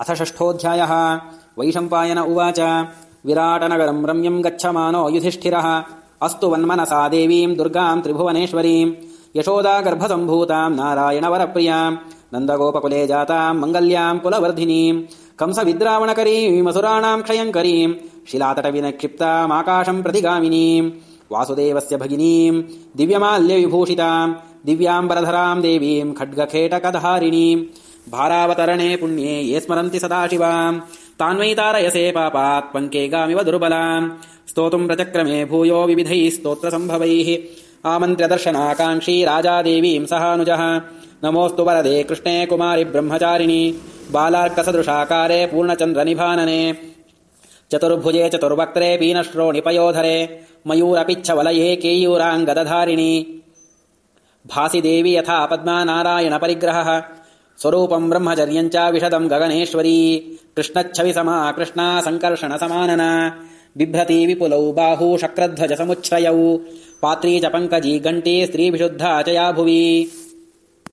अथ षष्ठोऽध्यायः। वैशम्पायन उवाच। विराटनगरम् रम्यम् गच्छमानो युधिष्ठिरः। अस्तु वन्मनसा देवीम् दुर्गाम् त्रिभुवनेश्वरीम् यशोदा गर्भसम्भूताम् नारायणवरप्रियाम् नन्दगोपकुले जाताम् मङ्गल्याम् कुलवर्धिनीम् कंसविद्रावणकरीमसुराणाम् क्षयङ्करीम् शिलातटविनक्षिप्तामाकाशम् प्रतिगामिनीम् वासुदेवस्य भगिनीम् दिव्यमाल्यविभूषिताम् दिव्याम्बरधराम् देवीम् खड्गखेटकधारिणीम् भारावतरणे पुण्ये ये स्मरन्ति सदा शिवाम् तान्वैतारयसे पापात् पङ्केगामिव दुर्बलाम्। स्तोतुम् प्रचक्रमे भूयो विविधैः स्तोत्रसम्भवैः। आमन्त्र्यदर्शनाकाङ्क्षी राजा देवीम् सहानुजः। नमोऽस्तु वरदे कृष्णे कुमारि ब्रह्मचारिणि। बालार्कसदृशाकारे पूर्णचन्द्रनिभानने। चतुर्भुजे चतुर्वक्त्रे पीनश्रोणिपयोधरे। मयूरपिच्छवलये केयूराङ्गदधारिणि। भासि देवि यथा पद्मा नारायणपरिग्रहः स्वरूपम् ब्रह्मचर्यम् च विशदम् गगनेश्वरी। कृष्णच्छवि समा कृष्णा सङ्कर्षण समानना। बिभ्रती विपुलौ बाहू शक्रध्वज समुच्छ्रयौ पात्री च पङ्कजी घण्टी स्त्रीविशुद्धा च या भुवि